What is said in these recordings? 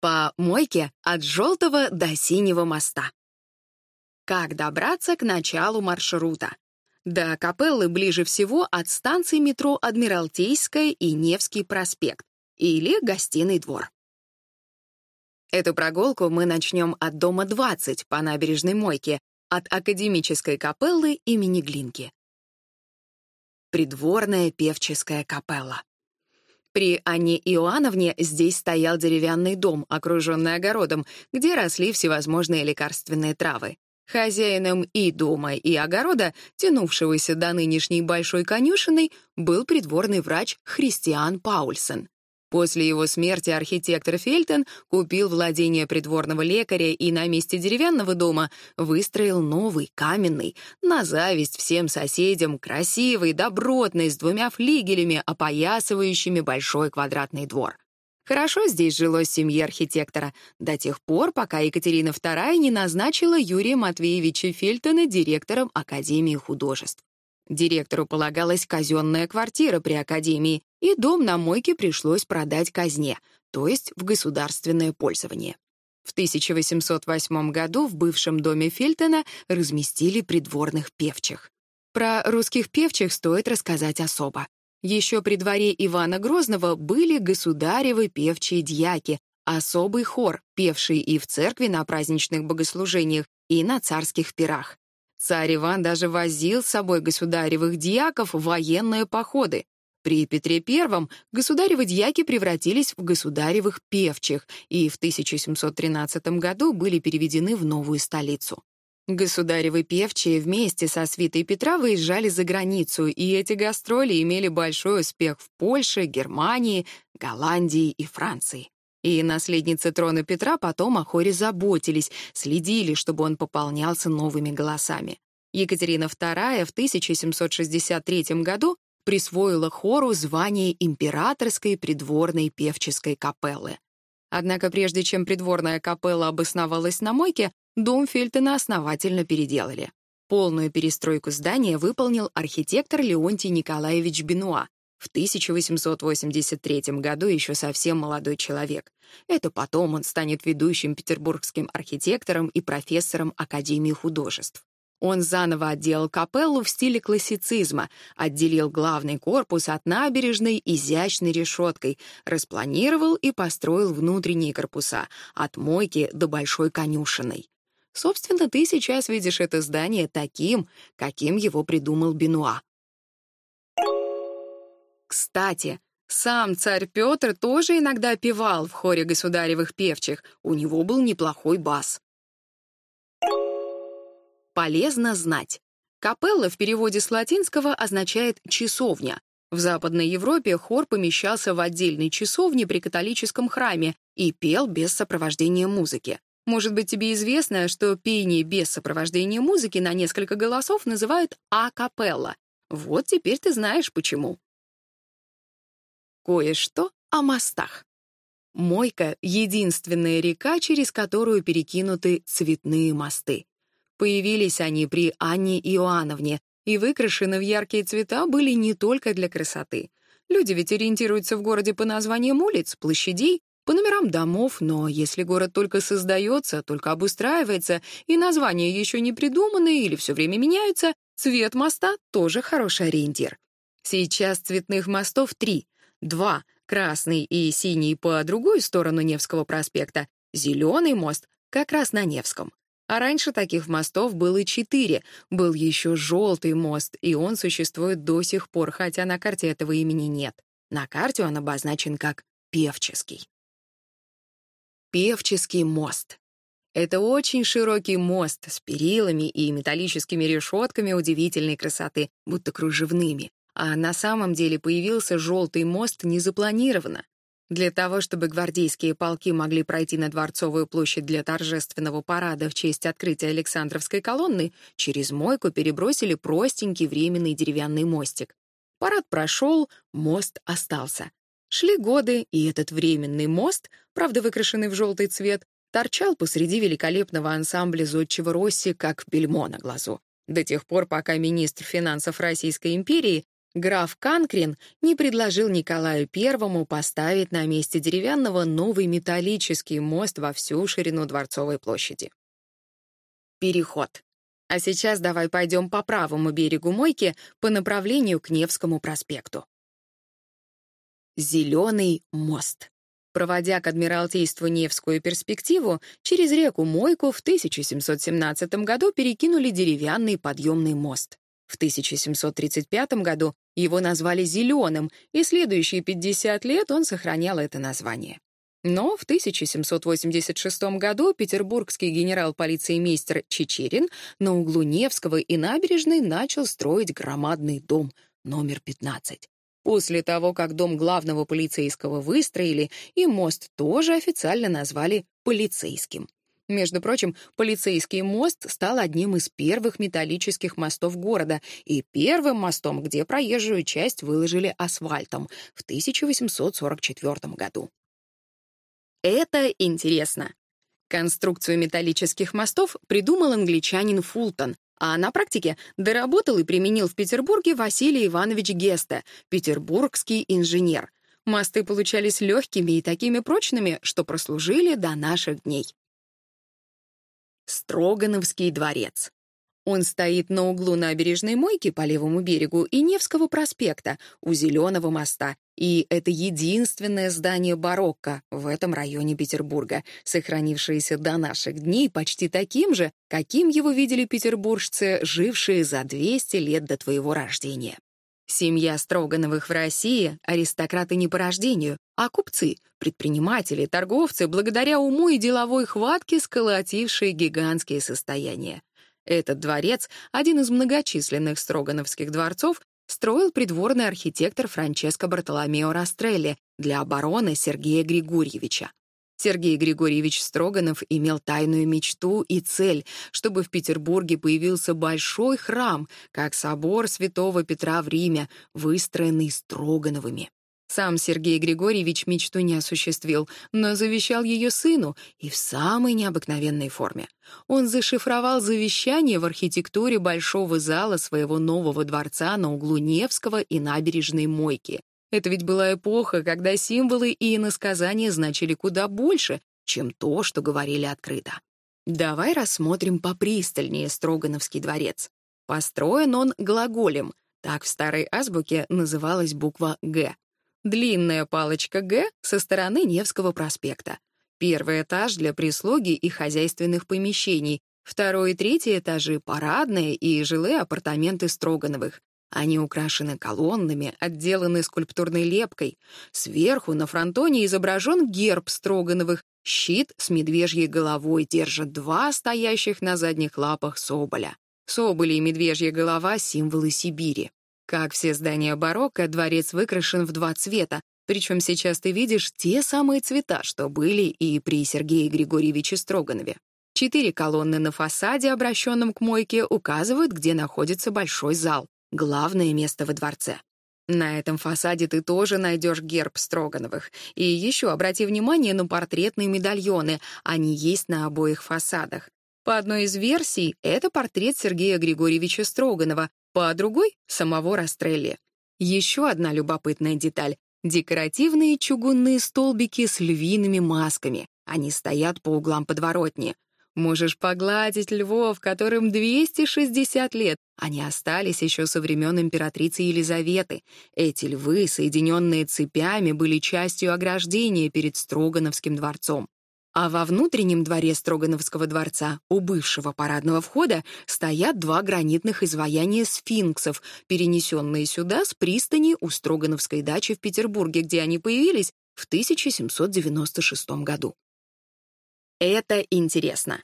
по мойке от желтого до синего моста. Как добраться к началу маршрута? До капеллы ближе всего от станции метро Адмиралтейская и Невский проспект или Гостиный двор. Эту прогулку мы начнем от дома 20 по набережной Мойке, от академической капеллы имени Глинки. Придворная певческая капелла. При Анне Иоанновне здесь стоял деревянный дом, окруженный огородом, где росли всевозможные лекарственные травы. Хозяином и дома, и огорода, тянувшегося до нынешней большой конюшиной, был придворный врач Христиан Паульсен. После его смерти архитектор Фельтон купил владение придворного лекаря и на месте деревянного дома выстроил новый, каменный, на зависть всем соседям, красивый, добротный, с двумя флигелями, опоясывающими большой квадратный двор. Хорошо здесь жилось семье архитектора до тех пор, пока Екатерина II не назначила Юрия Матвеевича Фельтона директором Академии художеств. Директору полагалась казенная квартира при академии, и дом на мойке пришлось продать казне, то есть в государственное пользование. В 1808 году в бывшем доме Фельтона разместили придворных певчих. Про русских певчих стоит рассказать особо. Еще при дворе Ивана Грозного были государевы певчие дьяки, особый хор, певший и в церкви на праздничных богослужениях, и на царских пирах. Царь Иван даже возил с собой государевых диаков в военные походы. При Петре I государевы дьяки превратились в государевых певчих и в 1713 году были переведены в новую столицу. Государевы певчие вместе со свитой Петра выезжали за границу, и эти гастроли имели большой успех в Польше, Германии, Голландии и Франции. И наследницы трона Петра потом о хоре заботились, следили, чтобы он пополнялся новыми голосами. Екатерина II в 1763 году присвоила хору звание императорской придворной певческой капеллы. Однако прежде чем придворная капелла обосновалась на мойке, дом Фельтена основательно переделали. Полную перестройку здания выполнил архитектор Леонтий Николаевич Бенуа, в 1883 году еще совсем молодой человек. Это потом он станет ведущим петербургским архитектором и профессором Академии художеств. Он заново отделал капеллу в стиле классицизма, отделил главный корпус от набережной изящной решеткой, распланировал и построил внутренние корпуса от мойки до большой конюшиной. Собственно, ты сейчас видишь это здание таким, каким его придумал Бенуа. Кстати, сам царь Петр тоже иногда певал в хоре государевых певчих, у него был неплохой бас. Полезно знать. Капелла в переводе с латинского означает «часовня». В Западной Европе хор помещался в отдельной часовне при католическом храме и пел без сопровождения музыки. Может быть, тебе известно, что пение без сопровождения музыки на несколько голосов называют акапелла. Вот теперь ты знаешь, почему кое-что о мостах. Мойка — единственная река, через которую перекинуты цветные мосты. Появились они при Анне Иоанновне, и выкрашены в яркие цвета были не только для красоты. Люди ведь ориентируются в городе по названиям улиц, площадей, по номерам домов, но если город только создается, только обустраивается, и названия еще не придуманы или все время меняются, цвет моста тоже хороший ориентир. Сейчас цветных мостов три — два — красный и синий по другую сторону Невского проспекта, зеленый мост как раз на Невском. А раньше таких мостов было четыре. Был еще желтый мост, и он существует до сих пор, хотя на карте этого имени нет. На карте он обозначен как Певческий. Певческий мост. Это очень широкий мост с перилами и металлическими решетками удивительной красоты, будто кружевными а на самом деле появился желтый мост незапланированно. Для того, чтобы гвардейские полки могли пройти на Дворцовую площадь для торжественного парада в честь открытия Александровской колонны, через мойку перебросили простенький временный деревянный мостик. Парад прошел, мост остался. Шли годы, и этот временный мост, правда выкрашенный в желтый цвет, торчал посреди великолепного ансамбля зодчего Росси, как бельмо на глазу. До тех пор, пока министр финансов Российской империи Граф Канкрин не предложил Николаю Первому поставить на месте деревянного новый металлический мост во всю ширину Дворцовой площади. Переход. А сейчас давай пойдем по правому берегу Мойки по направлению к Невскому проспекту. Зеленый мост. Проводя к Адмиралтейству Невскую перспективу, через реку Мойку в 1717 году перекинули деревянный подъемный мост. В 1735 году его назвали «зеленым», и следующие 50 лет он сохранял это название. Но в 1786 году петербургский генерал-полицеймейстер мистер Чечерин на углу Невского и набережной начал строить громадный дом номер 15. После того, как дом главного полицейского выстроили, и мост тоже официально назвали «полицейским». Между прочим, полицейский мост стал одним из первых металлических мостов города и первым мостом, где проезжую часть выложили асфальтом в 1844 году. Это интересно. Конструкцию металлических мостов придумал англичанин Фултон, а на практике доработал и применил в Петербурге Василий Иванович Гесте, петербургский инженер. Мосты получались легкими и такими прочными, что прослужили до наших дней. Строгановский дворец. Он стоит на углу набережной Мойки по левому берегу и Невского проспекта у Зеленого моста, и это единственное здание барокко в этом районе Петербурга, сохранившееся до наших дней почти таким же, каким его видели петербуржцы, жившие за 200 лет до твоего рождения. Семья Строгановых в России — аристократы не по рождению, а купцы, предприниматели, торговцы, благодаря уму и деловой хватке, сколотившие гигантские состояния. Этот дворец, один из многочисленных строгановских дворцов, строил придворный архитектор Франческо Бартоломео Растрелли для обороны Сергея Григорьевича. Сергей Григорьевич Строганов имел тайную мечту и цель, чтобы в Петербурге появился большой храм, как собор святого Петра в Риме, выстроенный Строгановыми. Сам Сергей Григорьевич мечту не осуществил, но завещал ее сыну и в самой необыкновенной форме. Он зашифровал завещание в архитектуре большого зала своего нового дворца на углу Невского и набережной Мойки. Это ведь была эпоха, когда символы и иносказания значили куда больше, чем то, что говорили открыто. Давай рассмотрим попристальнее Строгановский дворец. Построен он глаголем, так в старой азбуке называлась буква «Г». Длинная палочка «Г» со стороны Невского проспекта. Первый этаж для прислуги и хозяйственных помещений, второй и третий этажи — парадные и жилые апартаменты Строгановых. Они украшены колоннами, отделаны скульптурной лепкой. Сверху на фронтоне изображен герб Строгановых. Щит с медвежьей головой держит два стоящих на задних лапах соболя. Соболи и медвежья голова — символы Сибири. Как все здания барокко, дворец выкрашен в два цвета, причем сейчас ты видишь те самые цвета, что были и при Сергее Григорьевиче Строганове. Четыре колонны на фасаде, обращенном к мойке, указывают, где находится большой зал главное место во дворце. На этом фасаде ты тоже найдешь герб Строгановых. И еще обрати внимание на портретные медальоны. Они есть на обоих фасадах. По одной из версий, это портрет Сергея Григорьевича Строганова, по другой — самого Растрелли. Еще одна любопытная деталь — декоративные чугунные столбики с львиными масками. Они стоят по углам подворотни. Можешь погладить львов, которым 260 лет. Они остались еще со времен императрицы Елизаветы. Эти львы, соединенные цепями, были частью ограждения перед Строгановским дворцом. А во внутреннем дворе Строгановского дворца, у бывшего парадного входа, стоят два гранитных изваяния сфинксов, перенесенные сюда с пристани у Строгановской дачи в Петербурге, где они появились в 1796 году. Это интересно.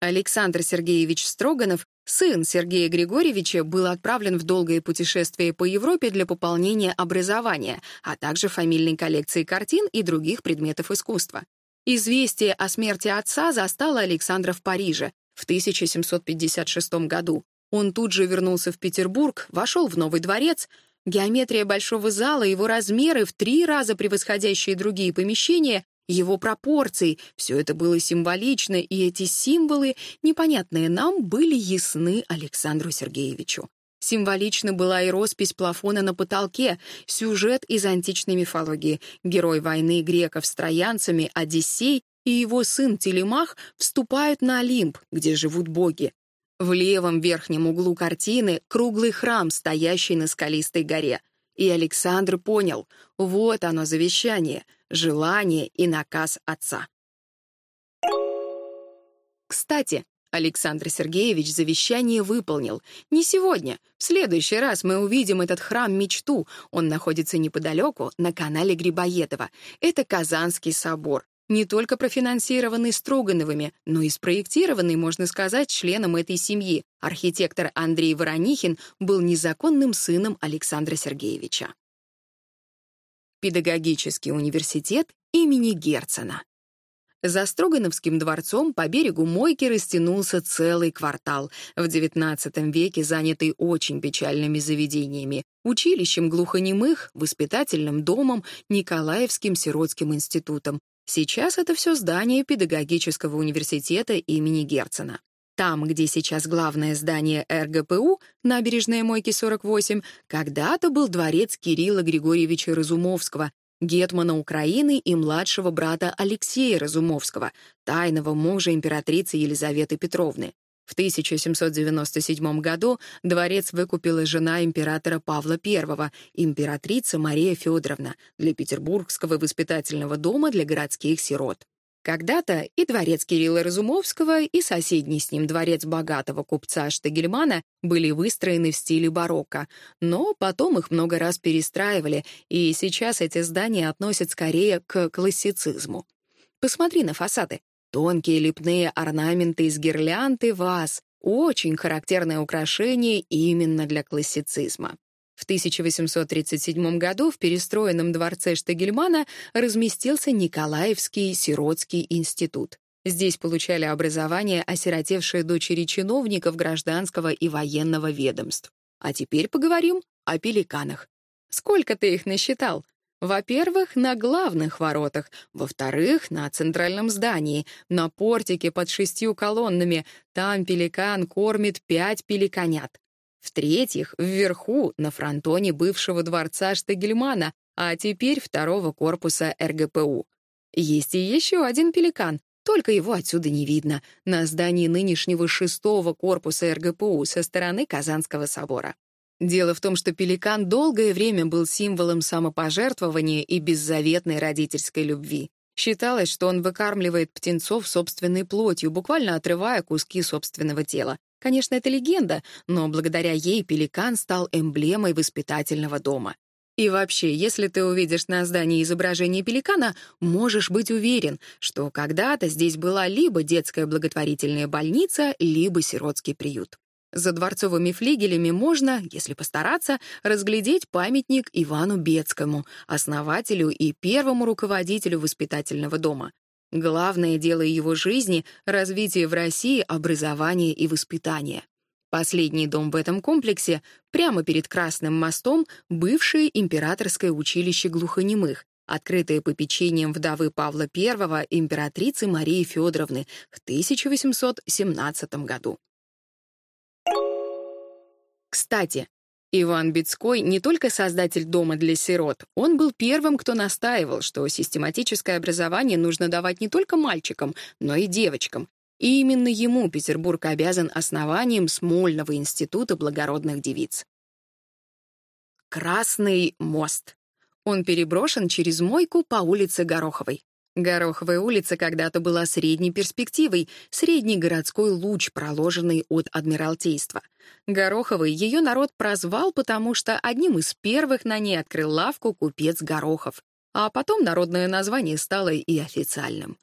Александр Сергеевич Строганов, сын Сергея Григорьевича, был отправлен в долгое путешествие по Европе для пополнения образования, а также фамильной коллекции картин и других предметов искусства. Известие о смерти отца застало Александра в Париже в 1756 году. Он тут же вернулся в Петербург, вошел в Новый дворец. Геометрия Большого зала и его размеры в три раза превосходящие другие помещения его пропорций. Все это было символично, и эти символы, непонятные нам, были ясны Александру Сергеевичу. Символично была и роспись плафона на потолке, сюжет из античной мифологии. Герой войны греков с троянцами Одиссей и его сын Телемах вступают на Олимп, где живут боги. В левом верхнем углу картины круглый храм, стоящий на скалистой горе. И Александр понял — вот оно завещание — желание и наказ отца. Кстати, Александр Сергеевич завещание выполнил. Не сегодня. В следующий раз мы увидим этот храм-мечту. Он находится неподалеку, на канале Грибоедова. Это Казанский собор. Не только профинансированный Строгановыми, но и спроектированный, можно сказать, членом этой семьи. Архитектор Андрей Воронихин был незаконным сыном Александра Сергеевича педагогический университет имени Герцена. За Строгановским дворцом по берегу Мойки растянулся целый квартал, в XIX веке занятый очень печальными заведениями, училищем глухонемых, воспитательным домом, Николаевским сиротским институтом. Сейчас это все здание педагогического университета имени Герцена там, где сейчас главное здание РГПУ, набережная Мойки 48, когда-то был дворец Кирилла Григорьевича Разумовского, гетмана Украины и младшего брата Алексея Разумовского, тайного мужа императрицы Елизаветы Петровны. В 1797 году дворец выкупила жена императора Павла I, императрица Мария Федоровна, для Петербургского воспитательного дома для городских сирот. Когда-то и дворец Кирилла Разумовского, и соседний с ним дворец богатого купца Штегельмана были выстроены в стиле барокко, но потом их много раз перестраивали, и сейчас эти здания относят скорее к классицизму. Посмотри на фасады. Тонкие лепные орнаменты из гирлянд ваз — очень характерное украшение именно для классицизма. В 1837 году в перестроенном дворце Штагельмана разместился Николаевский сиротский институт. Здесь получали образование осиротевшие дочери чиновников гражданского и военного ведомств. А теперь поговорим о пеликанах. Сколько ты их насчитал? Во-первых, на главных воротах, во-вторых, на центральном здании, на портике под шестью колоннами. Там пеликан кормит пять пеликанят в-третьих, вверху, на фронтоне бывшего дворца Штегельмана, а теперь второго корпуса РГПУ. Есть и еще один пеликан, только его отсюда не видно, на здании нынешнего шестого корпуса РГПУ со стороны Казанского собора. Дело в том, что пеликан долгое время был символом самопожертвования и беззаветной родительской любви. Считалось, что он выкармливает птенцов собственной плотью, буквально отрывая куски собственного тела. Конечно, это легенда, но благодаря ей пеликан стал эмблемой воспитательного дома. И вообще, если ты увидишь на здании изображение пеликана, можешь быть уверен, что когда-то здесь была либо детская благотворительная больница, либо сиротский приют. За дворцовыми флигелями можно, если постараться, разглядеть памятник Ивану Бецкому, основателю и первому руководителю воспитательного дома. Главное дело его жизни — развитие в России образования и воспитания. Последний дом в этом комплексе прямо перед Красным мостом — бывшее императорское училище глухонемых, открытое по попечением вдовы Павла I императрицы Марии Федоровны в 1817 году. Кстати, Иван Бицкой не только создатель дома для сирот, он был первым, кто настаивал, что систематическое образование нужно давать не только мальчикам, но и девочкам. И именно ему Петербург обязан основанием Смольного института благородных девиц. Красный мост. Он переброшен через мойку по улице Гороховой. Гороховая улица когда-то была средней перспективой, средний городской луч, проложенный от Адмиралтейства. Гороховой ее народ прозвал, потому что одним из первых на ней открыл лавку купец Горохов. А потом народное название стало и официальным.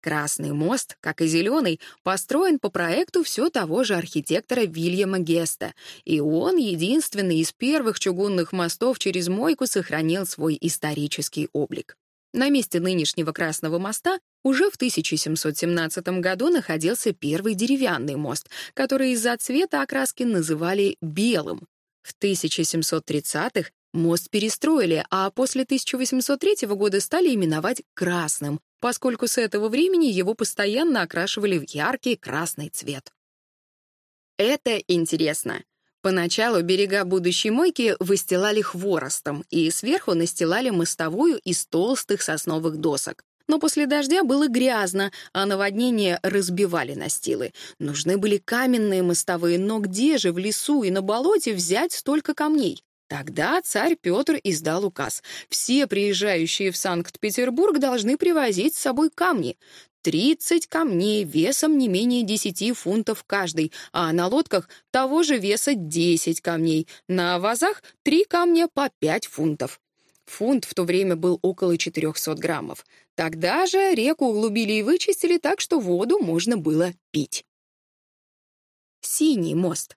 Красный мост, как и зеленый, построен по проекту все того же архитектора Вильяма Геста, и он единственный из первых чугунных мостов через Мойку сохранил свой исторический облик. На месте нынешнего Красного моста уже в 1717 году находился первый деревянный мост, который из-за цвета окраски называли «белым». В 1730-х мост перестроили, а после 1803 года стали именовать «красным», поскольку с этого времени его постоянно окрашивали в яркий красный цвет. Это интересно. Поначалу берега будущей мойки выстилали хворостом, и сверху настилали мостовую из толстых сосновых досок. Но после дождя было грязно, а наводнение разбивали настилы. Нужны были каменные мостовые, но где же в лесу и на болоте взять столько камней? Тогда царь Петр издал указ. Все приезжающие в Санкт-Петербург должны привозить с собой камни. 30 камней весом не менее 10 фунтов каждый, а на лодках того же веса 10 камней, на вазах 3 камня по 5 фунтов. Фунт в то время был около 400 граммов. Тогда же реку углубили и вычистили так, что воду можно было пить. Синий мост.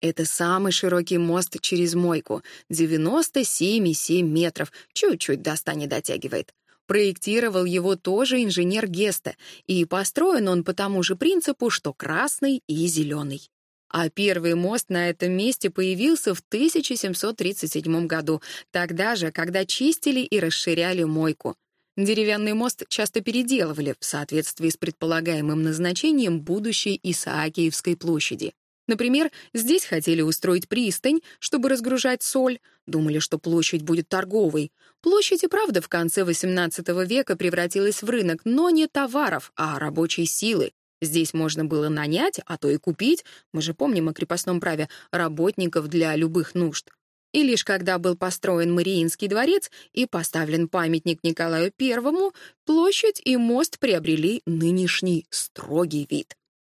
Это самый широкий мост через мойку, 97,7 метров, чуть-чуть до ста не дотягивает. Проектировал его тоже инженер Геста, и построен он по тому же принципу, что красный и зеленый. А первый мост на этом месте появился в 1737 году, тогда же, когда чистили и расширяли мойку. Деревянный мост часто переделывали в соответствии с предполагаемым назначением будущей Исаакиевской площади. Например, здесь хотели устроить пристань, чтобы разгружать соль, думали, что площадь будет торговой. Площадь и правда в конце XVIII века превратилась в рынок, но не товаров, а рабочей силы. Здесь можно было нанять, а то и купить, мы же помним о крепостном праве, работников для любых нужд. И лишь когда был построен Мариинский дворец и поставлен памятник Николаю I, площадь и мост приобрели нынешний строгий вид.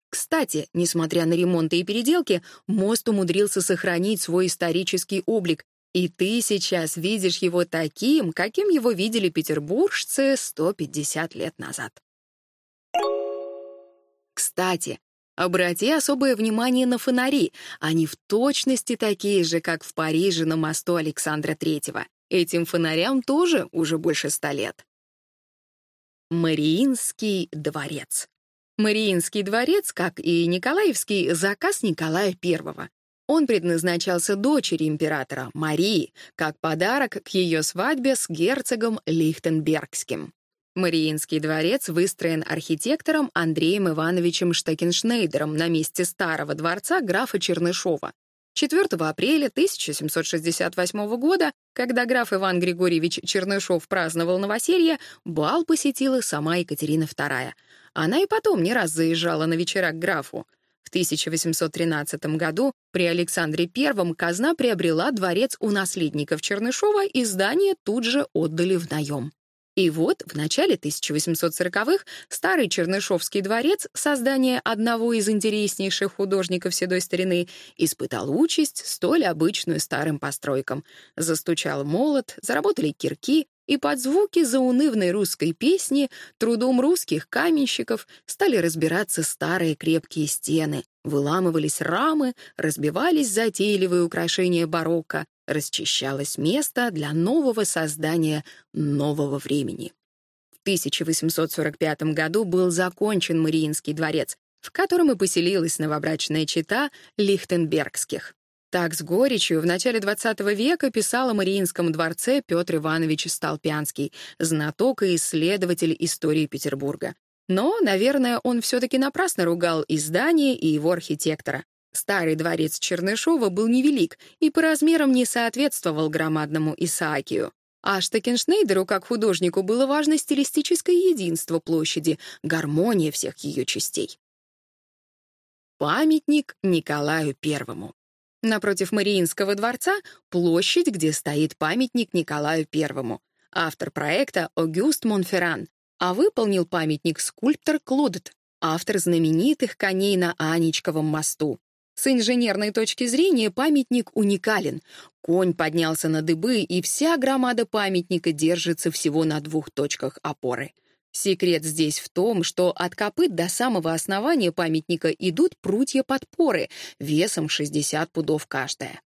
Кстати, несмотря на ремонты и переделки, мост умудрился сохранить свой исторический облик, и ты сейчас видишь его таким, каким его видели петербуржцы 150 лет назад. Кстати, обрати особое внимание на фонари. Они в точности такие же, как в Париже на мосту Александра III. Этим фонарям тоже уже больше ста лет. Мариинский дворец. Мариинский дворец, как и Николаевский, заказ Николая I. Он предназначался дочери императора, Марии, как подарок к ее свадьбе с герцогом Лихтенбергским. Мариинский дворец выстроен архитектором Андреем Ивановичем Штекеншнейдером на месте старого дворца графа Чернышова. 4 апреля 1768 года, когда граф Иван Григорьевич Чернышов праздновал новоселье, бал посетила сама Екатерина II — она и потом не раз заезжала на вечера к графу. В 1813 году при Александре I казна приобрела дворец у наследников Чернышова и здание тут же отдали в наем. И вот в начале 1840-х старый Чернышовский дворец, создание одного из интереснейших художников седой старины, испытал участь столь обычную старым постройкам. Застучал молот, заработали кирки, и под звуки заунывной русской песни трудом русских каменщиков стали разбираться старые крепкие стены, выламывались рамы, разбивались затейливые украшения барокко, расчищалось место для нового создания нового времени. В 1845 году был закончен Мариинский дворец, в котором и поселилась новобрачная чета Лихтенбергских. Так с горечью в начале XX века писал о Мариинском дворце Петр Иванович Столпянский, знаток и исследователь истории Петербурга. Но, наверное, он все-таки напрасно ругал и здание, и его архитектора. Старый дворец Чернышова был невелик и по размерам не соответствовал громадному Исаакию. А Штекеншнейдеру, как художнику, было важно стилистическое единство площади, гармония всех ее частей. Памятник Николаю Первому Напротив Мариинского дворца — площадь, где стоит памятник Николаю Первому. Автор проекта — Огюст Монферран, а выполнил памятник скульптор Клодет, автор знаменитых коней на Анечковом мосту. С инженерной точки зрения памятник уникален. Конь поднялся на дыбы, и вся громада памятника держится всего на двух точках опоры — Секрет здесь в том, что от копыт до самого основания памятника идут прутья подпоры весом 60 пудов каждая.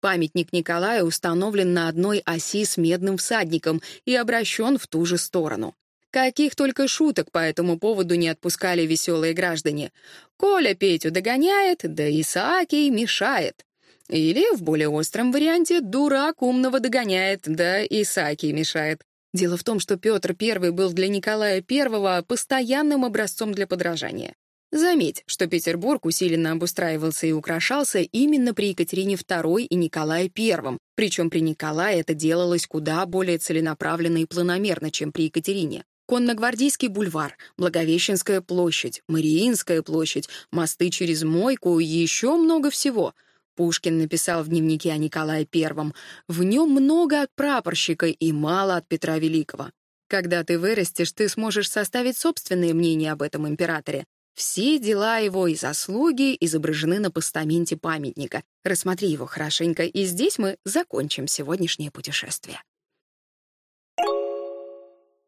Памятник Николая установлен на одной оси с медным всадником и обращен в ту же сторону. Каких только шуток по этому поводу не отпускали веселые граждане. «Коля Петю догоняет, да Исаакий мешает». Или, в более остром варианте, «Дурак умного догоняет, да Исаакий мешает». Дело в том, что Петр I был для Николая I постоянным образцом для подражания. Заметь, что Петербург усиленно обустраивался и украшался именно при Екатерине II и Николае I, причем при Николае это делалось куда более целенаправленно и планомерно, чем при Екатерине. Конногвардейский бульвар, Благовещенская площадь, Мариинская площадь, мосты через Мойку и еще много всего — Пушкин написал в дневнике о Николае I. В нем много от прапорщика и мало от Петра Великого. Когда ты вырастешь, ты сможешь составить собственное мнение об этом императоре. Все дела его и заслуги изображены на постаменте памятника. Рассмотри его хорошенько, и здесь мы закончим сегодняшнее путешествие.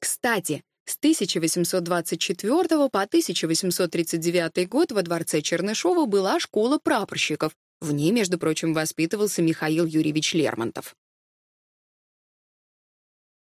Кстати, с 1824 по 1839 год во дворце Чернышова была школа прапорщиков, в ней, между прочим, воспитывался Михаил Юрьевич Лермонтов.